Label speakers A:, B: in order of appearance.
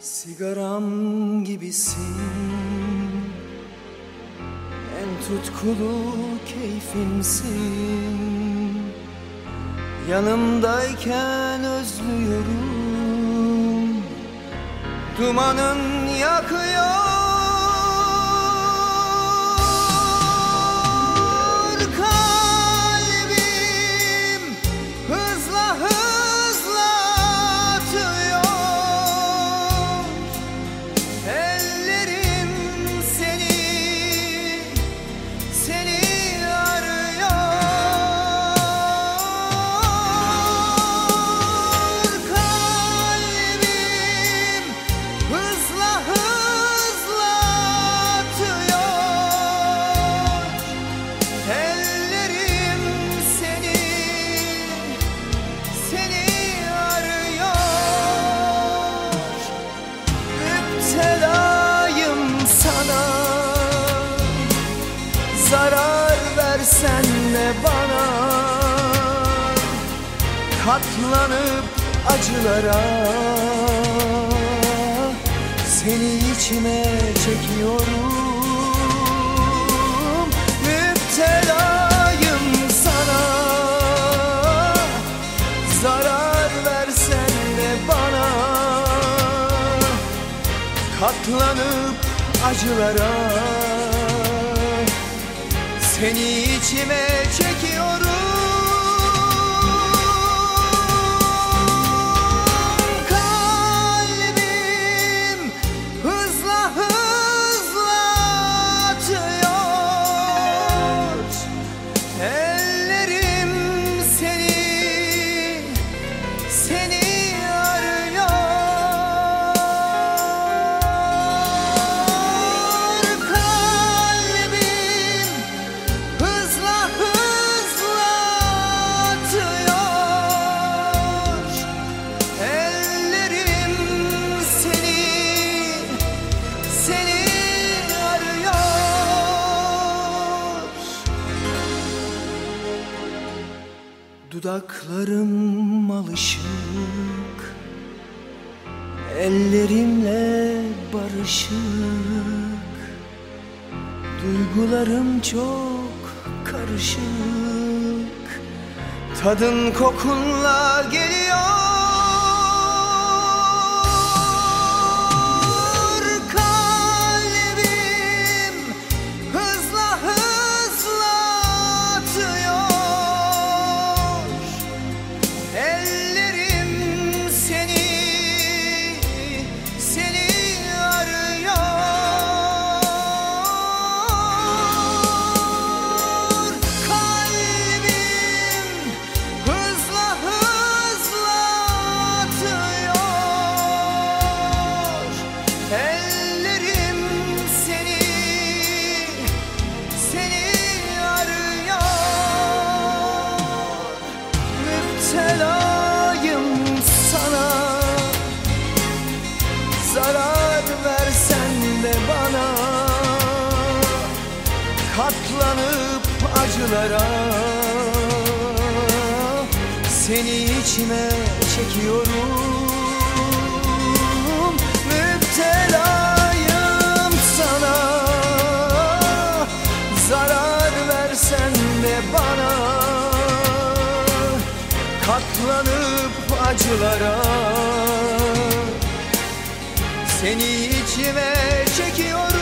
A: Sigaram gibisin. En tutkulu keyfimsin. Yanımdayken özlüyorum. Dumanın yakıyor Katlanıp acılara Seni içime çekiyorum. Müptelayım sana Zarar versen de bana. Katlanıp acılara Seni içime çekiyorum Dudaklarım alışık Ellerimle barışık. Duygularım çok karışık. Tadın kokunla geliyor Katlanıp acılara. Seni içime çekiyorum Müptelayım sana. Zarar versen de bana. Katlanıp acılara. Seni içime çekiyorum